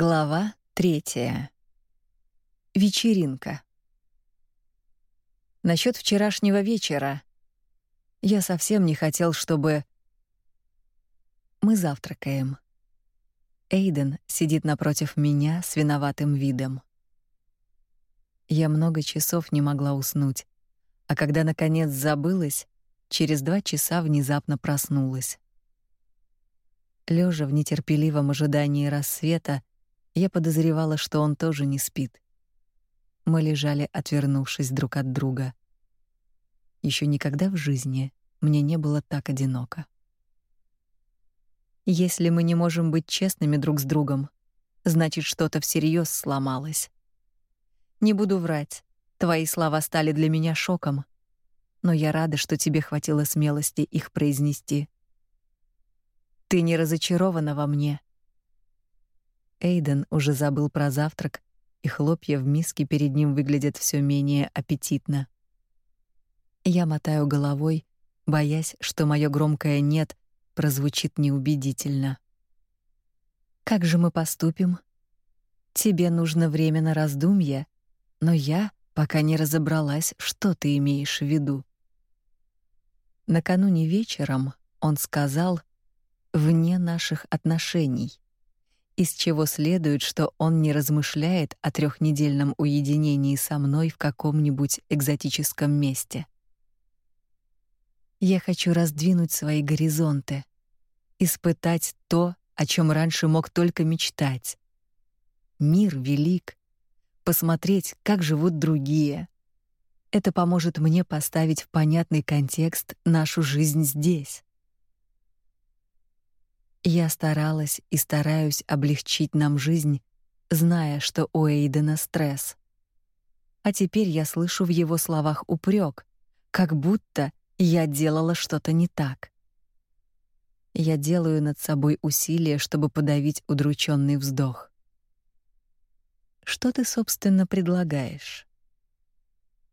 Глава третья. Вечеринка. Насчет вчерашнего вечера. Я совсем не хотел, чтобы мы завтракаем. Эйден сидит напротив меня с виноватым видом. Я много часов не могла уснуть, а когда наконец забылась, через два часа внезапно проснулась. Лежа в нетерпеливом ожидании рассвета, я подозревала, что он тоже не спит. Мы лежали, отвернувшись друг от друга. Еще никогда в жизни мне не было так одиноко. Если мы не можем быть честными друг с другом, значит, что-то всерьез сломалось. Не буду врать. Твои слова стали для меня шоком, но я рада, что тебе хватило смелости их произнести. Ты не разочарована во мне. Эйден уже забыл про завтрак, и хлопья в миске перед ним выглядят все менее аппетитно. Я мотаю головой, боясь, что мое громкое нет прозвучит неубедительно. Как же мы поступим? Тебе нужно время на раздумье, но я пока не разобралась, что ты имеешь в виду. Накануне вечером он сказал: "Вне наших отношений" из чего следует, что он не размышляет о трехнедельном уединении со мной в каком-нибудь экзотическом месте. Я хочу раздвинуть свои горизонты, испытать то, о чем раньше мог только мечтать. Мир велик, посмотреть, как живут другие. Это поможет мне поставить в понятный контекст нашу жизнь здесь. Я старалась и стараюсь облегчить нам жизнь, зная, что у Эйдена стресс. А теперь я слышу в его словах упрек, как будто я делала что-то не так. Я делаю над собой усилие, чтобы подавить удрученный вздох. Что ты, собственно, предлагаешь?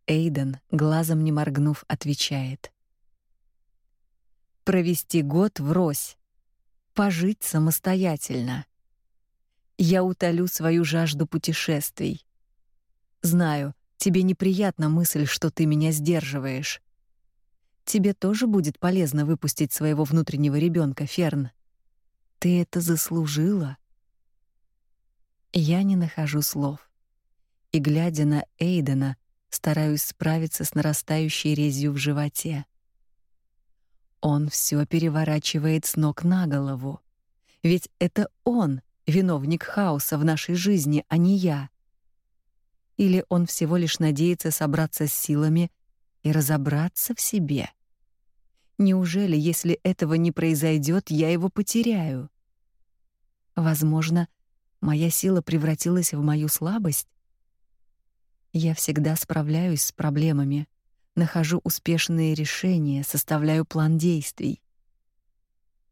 Эйден, глазом не моргнув, отвечает: Провести год врозь пожить самостоятельно. Я утолю свою жажду путешествий. Знаю, тебе неприятна мысль, что ты меня сдерживаешь. Тебе тоже будет полезно выпустить своего внутреннего ребенка, Ферн. Ты это заслужила. Я не нахожу слов. И глядя на Эйдена, стараюсь справиться с нарастающей резью в животе. Он все переворачивает с ног на голову. Ведь это он виновник хаоса в нашей жизни, а не я. Или он всего лишь надеется собраться с силами и разобраться в себе? Неужели, если этого не произойдет, я его потеряю? Возможно, моя сила превратилась в мою слабость. Я всегда справляюсь с проблемами, нахожу успешные решения, составляю план действий.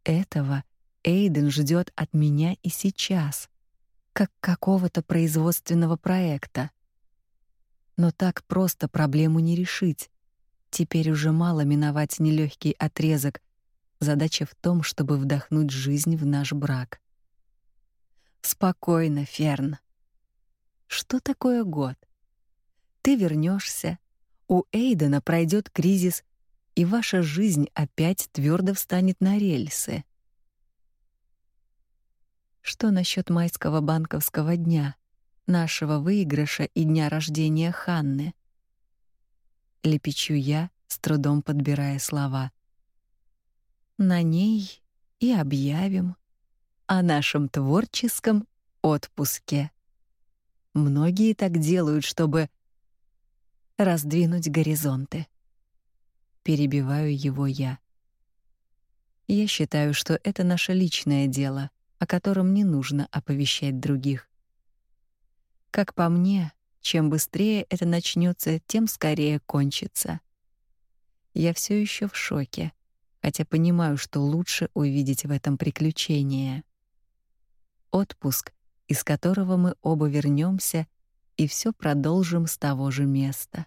Этого Эйден ждет от меня и сейчас, как какого-то производственного проекта. Но так просто проблему не решить. Теперь уже мало миновать нелегкий отрезок. Задача в том, чтобы вдохнуть жизнь в наш брак. Спокойно, Ферн. Что такое год? Ты вернешься, у Эйдена пройдет кризис, и ваша жизнь опять твердо встанет на рельсы. Что насчет майского банковского дня, нашего выигрыша и дня рождения Ханны? Лепечу я, с трудом подбирая слова. На ней и объявим о нашем творческом отпуске. Многие так делают, чтобы раздвинуть горизонты. Перебиваю его я. Я считаю, что это наше личное дело, о котором не нужно оповещать других. Как по мне, чем быстрее это начнется, тем скорее кончится. Я все еще в шоке, хотя понимаю, что лучше увидеть в этом приключение. Отпуск, из которого мы оба вернемся и все продолжим с того же места.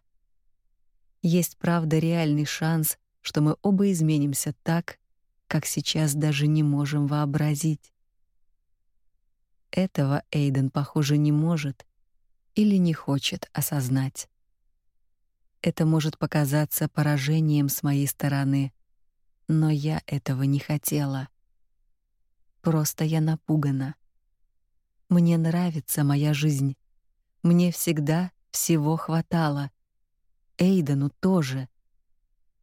Есть, правда, реальный шанс, что мы оба изменимся так, как сейчас даже не можем вообразить. этого Эйден, похоже, не может или не хочет осознать. Это может показаться поражением с моей стороны, но я этого не хотела. Просто я напугана. Мне нравится моя жизнь. Мне всегда всего хватало. Эйдену тоже.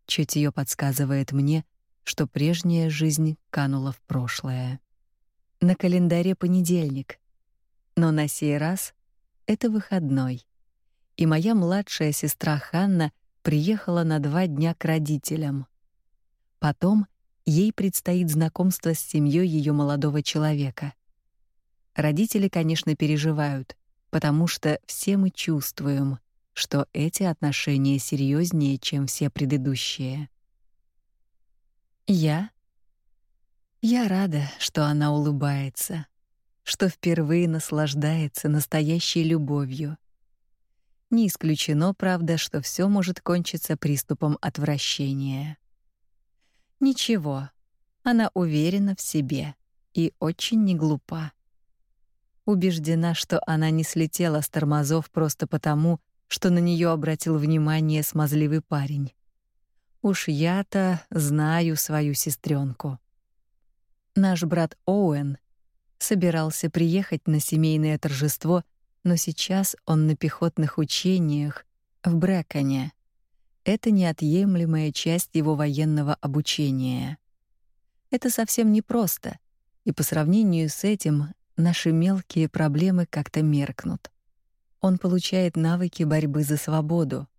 Чутье подсказывает мне, что прежняя жизнь канула в прошлое. На календаре понедельник, но на сей раз это выходной. И моя младшая сестра Ханна приехала на два дня к родителям. Потом ей предстоит знакомство с семьей ее молодого человека. Родители, конечно, переживают, потому что все мы чувствуем, что эти отношения серьезнее, чем все предыдущие. Я я рада, что она улыбается, что впервые наслаждается настоящей любовью. Не исключено, правда, что все может кончиться приступом отвращения. Ничего. Она уверена в себе и очень не глупа. Убеждена, что она не слетела с тормозов просто потому, что на нее обратил внимание смазливый парень. Уж я-то знаю свою сестренку. Наш брат Оуэн собирался приехать на семейное торжество, но сейчас он на пехотных учениях в Брэконе. Это неотъемлемая часть его военного обучения. Это совсем непросто, и по сравнению с этим наши мелкие проблемы как-то меркнут он получает навыки борьбы за свободу.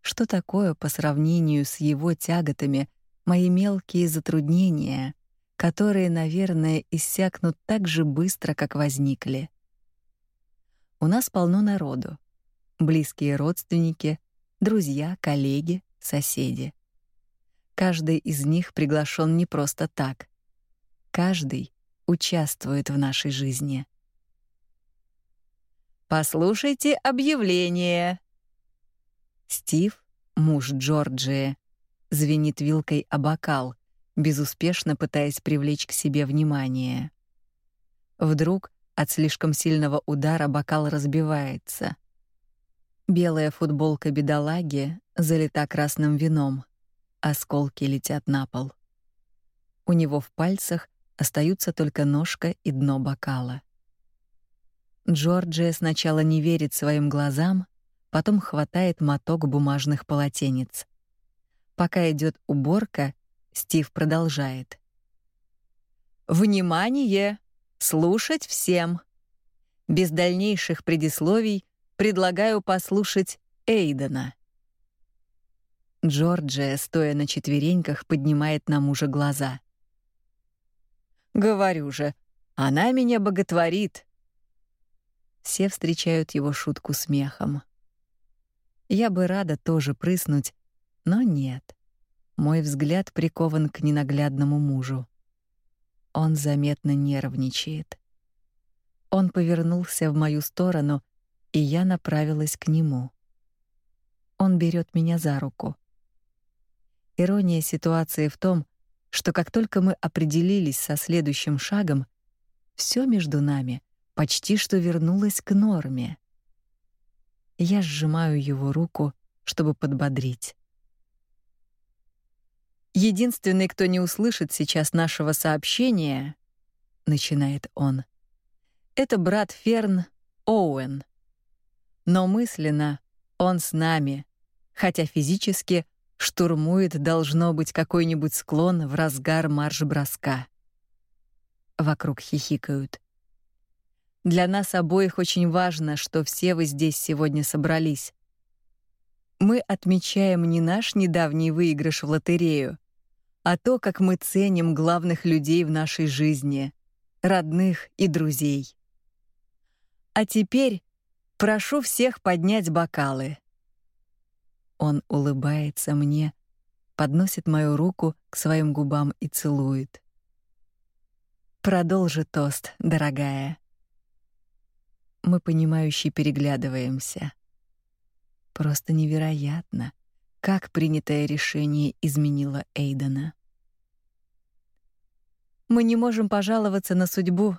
Что такое по сравнению с его тяготами мои мелкие затруднения, которые, наверное, иссякнут так же быстро, как возникли? У нас полно народу. Близкие родственники, друзья, коллеги, соседи. Каждый из них приглашен не просто так. Каждый участвует в нашей жизни. Послушайте объявление. Стив, муж Джорджии, звенит вилкой о бокал, безуспешно пытаясь привлечь к себе внимание. Вдруг от слишком сильного удара бокал разбивается. Белая футболка бедолаги залита красным вином. Осколки летят на пол. У него в пальцах остаются только ножка и дно бокала. Джорджия сначала не верит своим глазам, потом хватает моток бумажных полотенец. Пока идет уборка, Стив продолжает. Внимание! Слушать всем. Без дальнейших предисловий предлагаю послушать Эйдена. Джорджия, стоя на четвереньках, поднимает на мужа глаза. Говорю же, она меня боготворит. Все встречают его шутку смехом. Я бы рада тоже прыснуть, но нет. Мой взгляд прикован к ненаглядному мужу. Он заметно нервничает. Он повернулся в мою сторону, и я направилась к нему. Он берет меня за руку. Ирония ситуации в том, что как только мы определились со следующим шагом, все между нами почти что вернулась к норме. Я сжимаю его руку, чтобы подбодрить. Единственный, кто не услышит сейчас нашего сообщения, начинает он. Это брат Ферн Оуэн. Но мысленно он с нами, хотя физически штурмует должно быть какой-нибудь склон в разгар марш-броска. Вокруг хихикают. Для нас обоих очень важно, что все вы здесь сегодня собрались. Мы отмечаем не наш недавний выигрыш в лотерею, а то, как мы ценим главных людей в нашей жизни, родных и друзей. А теперь прошу всех поднять бокалы. Он улыбается мне, подносит мою руку к своим губам и целует. Продолжи тост, дорогая. Мы понимающе переглядываемся. Просто невероятно, как принятое решение изменило Эйдена. Мы не можем пожаловаться на судьбу,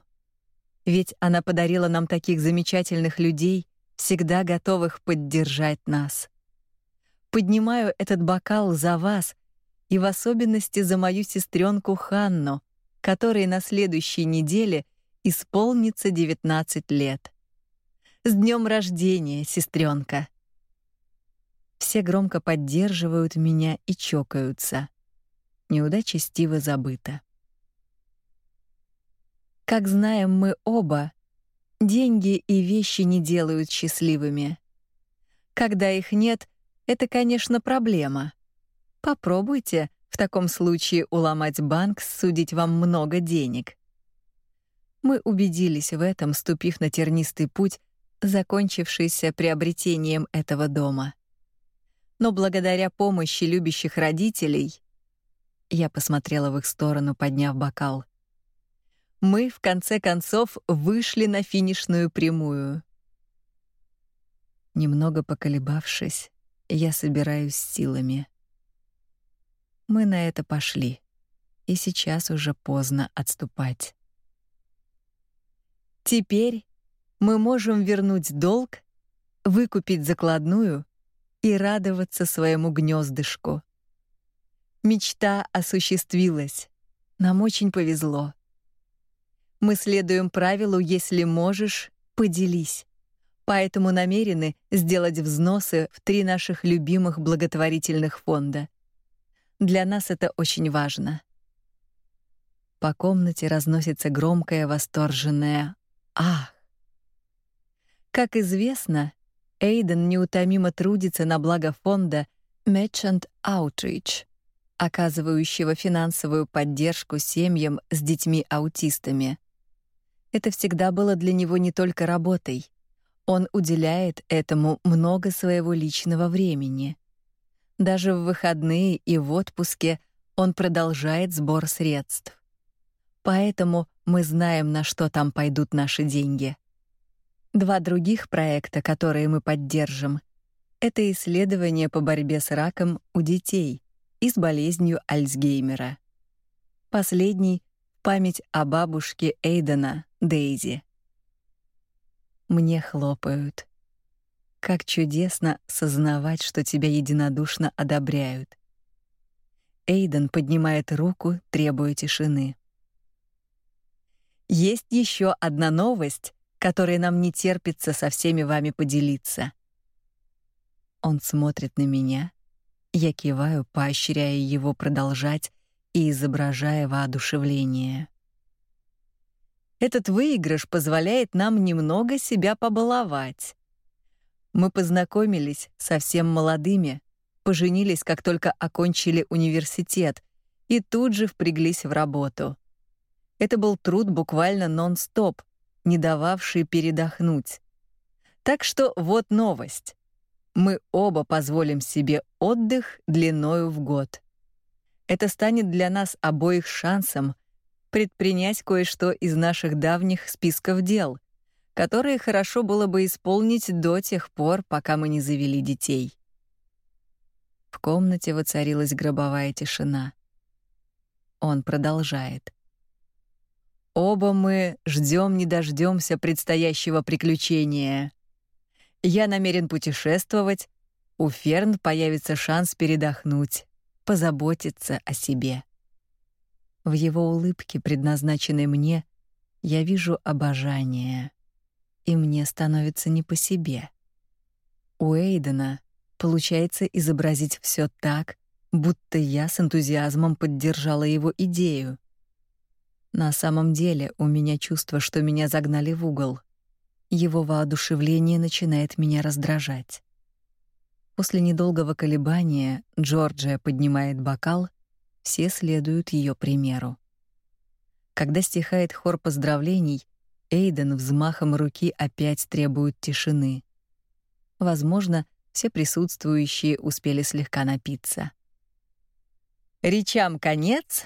Ведь она подарила нам таких замечательных людей, всегда готовых поддержать нас. Поднимаю этот бокал за вас и в особенности за мою сестренку Ханну, которой на следующей неделе исполнится 19 лет. С днем рождения, сестренка! Все громко поддерживают меня и чокаются. Неудача Стива забыта. Как знаем мы оба, деньги и вещи не делают счастливыми. Когда их нет, это, конечно, проблема. Попробуйте в таком случае уломать банк судить вам много денег. Мы убедились в этом, ступив на тернистый путь, закончившийся приобретением этого дома. Но благодаря помощи любящих родителей, я посмотрела в их сторону, подняв бокал. Мы в конце концов вышли на финишную прямую. Немного поколебавшись, я собираюсь силами. Мы на это пошли, и сейчас уже поздно отступать. Теперь мы можем вернуть долг, выкупить закладную и радоваться своему гнездышку. Мечта осуществилась. Нам очень повезло. Мы следуем правилу «если можешь, поделись». Поэтому намерены сделать взносы в три наших любимых благотворительных фонда. Для нас это очень важно. По комнате разносится громкое восторженное «Ах!». Как известно, Эйден неутомимо трудится на благо фонда Merchant Outreach, оказывающего финансовую поддержку семьям с детьми-аутистами. Это всегда было для него не только работой. Он уделяет этому много своего личного времени. Даже в выходные и в отпуске он продолжает сбор средств. Поэтому мы знаем, на что там пойдут наши деньги. Два других проекта, которые мы поддержим, это исследования по борьбе с раком у детей и с болезнью Альцгеймера. Последний — память о бабушке Эйдена, Дейзи. Мне хлопают. Как чудесно сознавать, что тебя единодушно одобряют. Эйден поднимает руку, требуя тишины. Есть еще одна новость, которые нам не терпится со всеми вами поделиться. Он смотрит на меня, я киваю, поощряя его продолжать и изображая воодушевление. Этот выигрыш позволяет нам немного себя побаловать. Мы познакомились совсем молодыми, поженились, как только окончили университет, и тут же впряглись в работу. Это был труд буквально нон-стоп, не дававший передохнуть. Так что вот новость. Мы оба позволим себе отдых длиною в год. Это станет для нас обоих шансом предпринять кое-что из наших давних списков дел, которые хорошо было бы исполнить до тех пор, пока мы не завели детей. В комнате воцарилась гробовая тишина. Он продолжает. Оба мы ждем не дождемся предстоящего приключения. Я намерен путешествовать, у Ферн появится шанс передохнуть, позаботиться о себе. В его улыбке, предназначенной мне, я вижу обожание, и мне становится не по себе. У Эйдена получается изобразить все так, будто я с энтузиазмом поддержала его идею. На самом деле у меня чувство, что меня загнали в угол. Его воодушевление начинает меня раздражать. После недолгого колебания Джорджия поднимает бокал, все следуют ее примеру. Когда стихает хор поздравлений, Эйден взмахом руки опять требует тишины. Возможно, все присутствующие успели слегка напиться. Речам конец,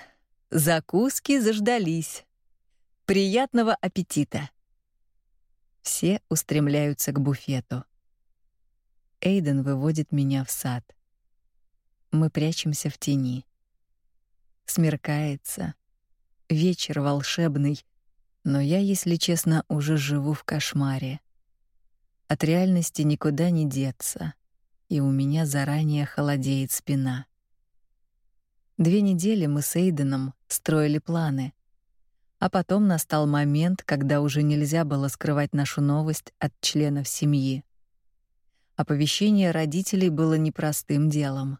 Закуски заждались. Приятного аппетита. Все устремляются к буфету. Эйден выводит меня в сад. Мы прячемся в тени. Смеркается. Вечер волшебный, Но я, если честно, уже живу в кошмаре. От реальности никуда не деться, и у меня заранее холодеет спина. Две недели мы с Эйденом строили планы, а потом настал момент, когда уже нельзя было скрывать нашу новость от членов семьи. Оповещение родителей было непростым делом.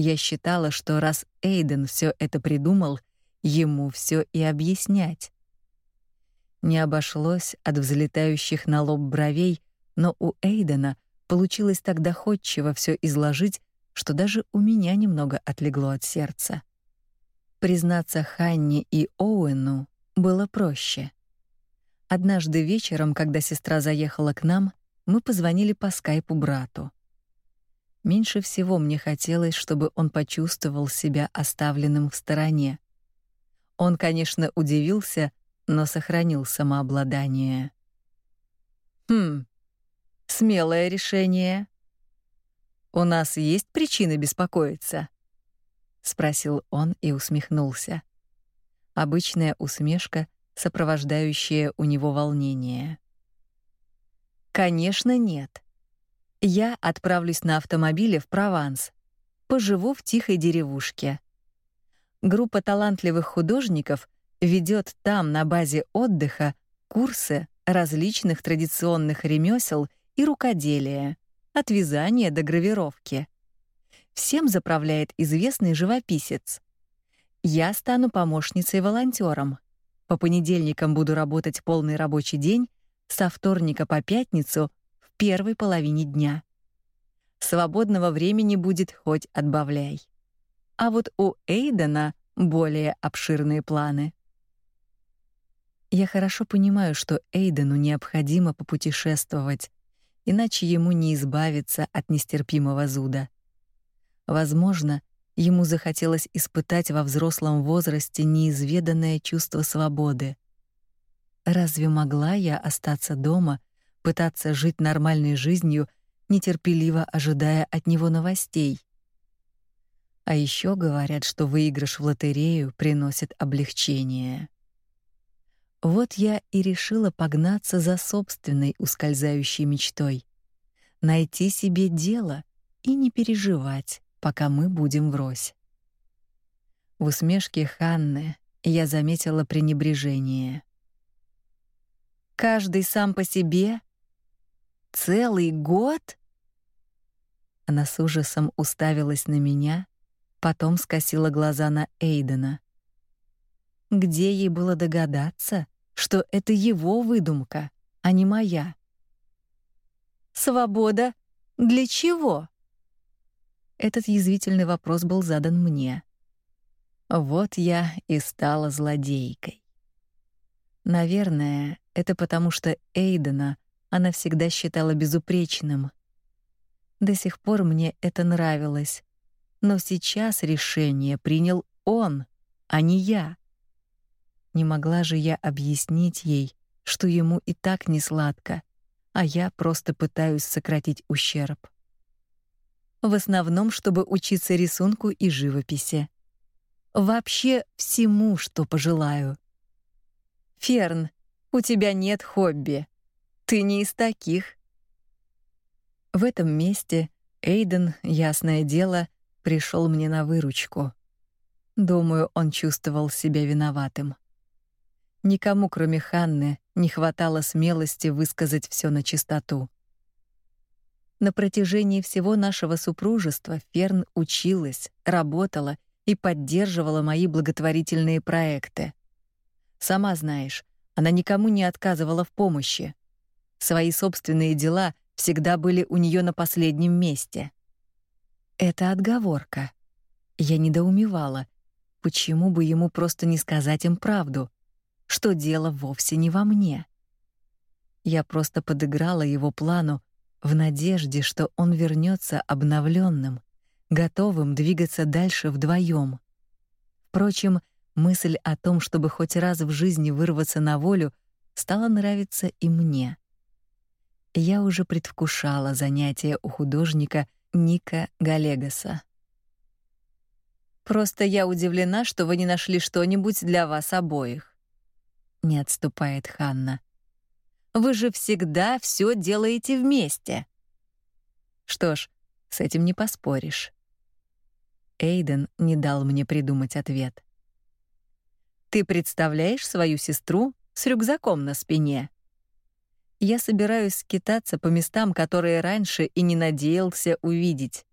Я считала, что раз Эйден все это придумал, ему все и объяснять. Не обошлось от взлетающих на лоб бровей, но у Эйдена получилось так доходчиво все изложить, что даже у меня немного отлегло от сердца. Признаться Ханне и Оуэну было проще. Однажды вечером, когда сестра заехала к нам, мы позвонили по скайпу брату. Меньше всего мне хотелось, чтобы он почувствовал себя оставленным в стороне. Он, конечно, удивился, но сохранил самообладание. Хм. Смелое решение. У нас есть причины беспокоиться, спросил он и усмехнулся. Обычная усмешка, сопровождающая у него волнение. Конечно, нет. Я отправлюсь на автомобиле в Прованс. Поживу в тихой деревушке. Группа талантливых художников ведет там на базе отдыха курсы различных традиционных ремесел и рукоделия, от вязания до гравировки. Всем заправляет известный живописец. Я стану помощницей-волонтером. По понедельникам буду работать полный рабочий день, со вторника по пятницу первой половине дня. Свободного времени будет хоть отбавляй. А вот у Эйдена более обширные планы. Я хорошо понимаю, что Эйдену необходимо попутешествовать, иначе ему не избавиться от нестерпимого зуда. Возможно, ему захотелось испытать во взрослом возрасте неизведанное чувство свободы. Разве могла я остаться дома пытаться жить нормальной жизнью, нетерпеливо ожидая от него новостей. А еще говорят, что выигрыш в лотерею приносит облегчение. Вот я и решила погнаться за собственной ускользающей мечтой найти себе дело и не переживать, пока мы будем врозь. В усмешке Ханны я заметила пренебрежение. Каждый сам по себе, Целый год? Она с ужасом уставилась на меня, потом скосила глаза на Эйдена. Где ей было догадаться, что это его выдумка, а не моя? Свобода для чего? Этот язвительный вопрос был задан мне. Вот я и стала злодейкой. Наверное, это потому что Эйдена она всегда считала безупречным. До сих пор мне это нравилось, но сейчас решение принял он, а не я. Не могла же я объяснить ей, что ему и так не сладко, а я просто пытаюсь сократить ущерб. В основном, чтобы учиться рисунку и живописи. Вообще всему, что пожелаю. Ферн, у тебя нет хобби. Ты не из таких. В этом месте Эйден, ясное дело, пришел мне на выручку. Думаю, он чувствовал себя виноватым. Никому, кроме Ханны, не хватало смелости высказать все на чистоту. На протяжении всего нашего супружества Ферн училась, работала и поддерживала мои благотворительные проекты. Сама знаешь, она никому не отказывала в помощи. Свои собственные дела всегда были у нее на последнем месте. Это отговорка. Я недоумевала, почему бы ему просто не сказать им правду, что дело вовсе не во мне. Я просто подыграла его плану в надежде, что он вернется обновленным, готовым двигаться дальше вдвоем. Впрочем, мысль о том, чтобы хоть раз в жизни вырваться на волю, стала нравиться и мне я уже предвкушала занятия у художника Ника Галегаса. Просто я удивлена, что вы не нашли что-нибудь для вас обоих. не отступает Ханна. Вы же всегда все делаете вместе. Что ж, с этим не поспоришь. Эйден не дал мне придумать ответ. Ты представляешь свою сестру с рюкзаком на спине? Я собираюсь скитаться по местам, которые раньше и не надеялся увидеть.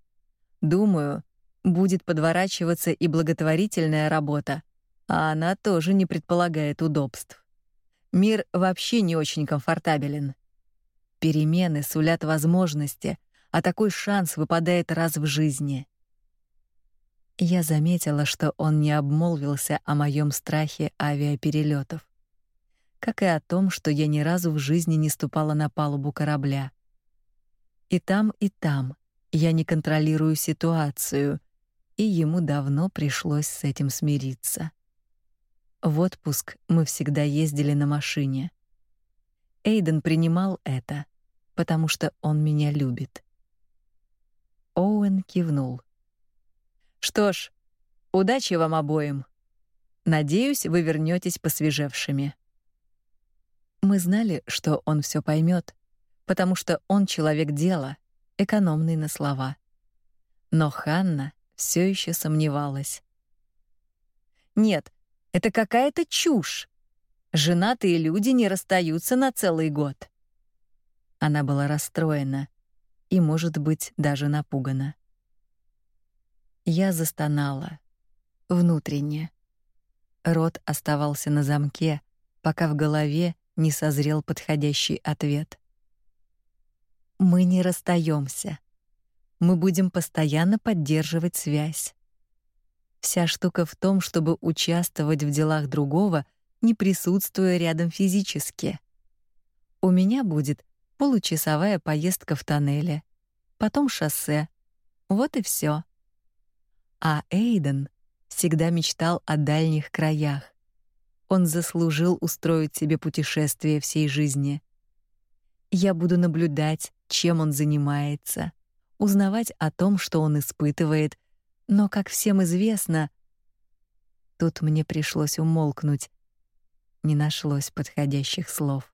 Думаю, будет подворачиваться и благотворительная работа, а она тоже не предполагает удобств. Мир вообще не очень комфортабелен. Перемены сулят возможности, а такой шанс выпадает раз в жизни. Я заметила, что он не обмолвился о моем страхе авиаперелетов, как и о том, что я ни разу в жизни не ступала на палубу корабля. И там, и там я не контролирую ситуацию, и ему давно пришлось с этим смириться. В отпуск мы всегда ездили на машине. Эйден принимал это, потому что он меня любит. Оуэн кивнул. Что ж, удачи вам обоим. Надеюсь, вы вернётесь посвежевшими. Мы знали, что он всё поймёт, потому что он человек дела, экономный на слова. Но Ханна всё ещё сомневалась. Нет, это какая-то чушь. Женатые люди не расстаются на целый год. Она была расстроена и, может быть, даже напугана. Я застонала внутренне. Рот оставался на замке, пока в голове не созрел подходящий ответ. Мы не расстаемся. Мы будем постоянно поддерживать связь. Вся штука в том, чтобы участвовать в делах другого, не присутствуя рядом физически. У меня будет получасовая поездка в тоннеле, потом шоссе. Вот и все. А Эйден всегда мечтал о дальних краях. Он заслужил устроить себе путешествие всей жизни. Я буду наблюдать, чем он занимается, узнавать о том, что он испытывает, но, как всем известно, тут мне пришлось умолкнуть. Не нашлось подходящих слов.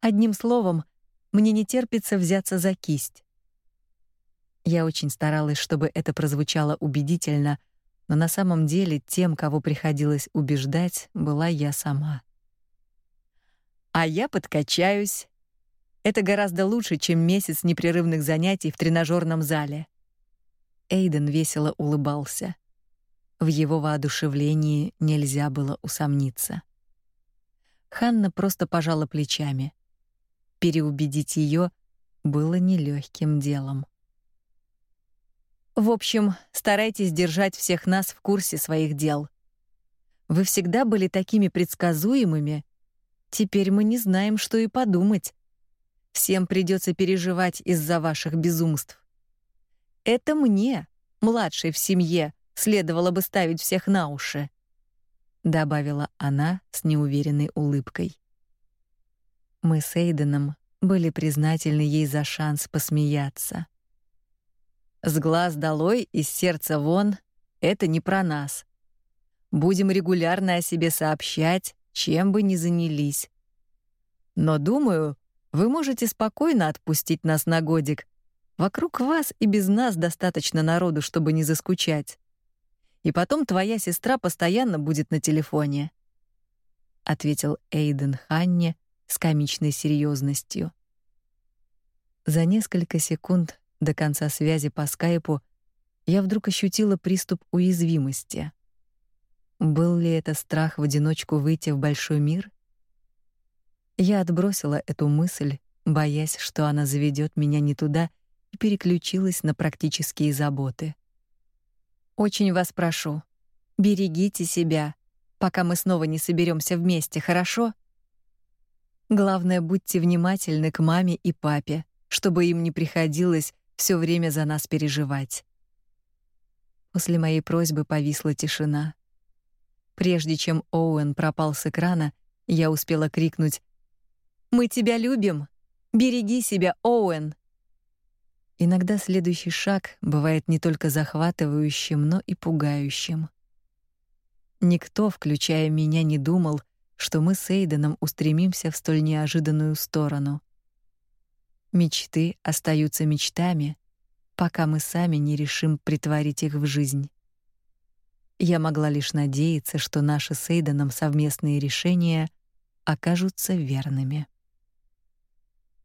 Одним словом, мне не терпится взяться за кисть. Я очень старалась, чтобы это прозвучало убедительно, но на самом деле тем, кого приходилось убеждать, была я сама. А я подкачаюсь. Это гораздо лучше, чем месяц непрерывных занятий в тренажерном зале. Эйден весело улыбался. В его воодушевлении нельзя было усомниться. Ханна просто пожала плечами. Переубедить ее было нелегким делом. В общем, старайтесь держать всех нас в курсе своих дел. Вы всегда были такими предсказуемыми. Теперь мы не знаем, что и подумать. Всем придется переживать из-за ваших безумств. Это мне, младшей в семье, следовало бы ставить всех на уши, добавила она с неуверенной улыбкой. Мы с Эйденом были признательны ей за шанс посмеяться. С глаз долой, из сердца вон это не про нас. Будем регулярно о себе сообщать, чем бы ни занялись. Но думаю, вы можете спокойно отпустить нас на годик. Вокруг вас и без нас достаточно народу, чтобы не заскучать. И потом твоя сестра постоянно будет на телефоне, ответил Эйден Ханне с комичной серьезностью. За несколько секунд до конца связи по скайпу я вдруг ощутила приступ уязвимости. Был ли это страх в одиночку выйти в большой мир? Я отбросила эту мысль, боясь, что она заведет меня не туда, и переключилась на практические заботы. Очень вас прошу, берегите себя, пока мы снова не соберемся вместе, хорошо? Главное, будьте внимательны к маме и папе, чтобы им не приходилось все время за нас переживать. После моей просьбы повисла тишина. Прежде чем Оуэн пропал с экрана, я успела крикнуть: "Мы тебя любим. Береги себя, Оуэн". Иногда следующий шаг бывает не только захватывающим, но и пугающим. Никто, включая меня, не думал, что мы с Эйденом устремимся в столь неожиданную сторону. Мечты остаются мечтами, пока мы сами не решим притворить их в жизнь. Я могла лишь надеяться, что наши с Эйденом совместные решения окажутся верными.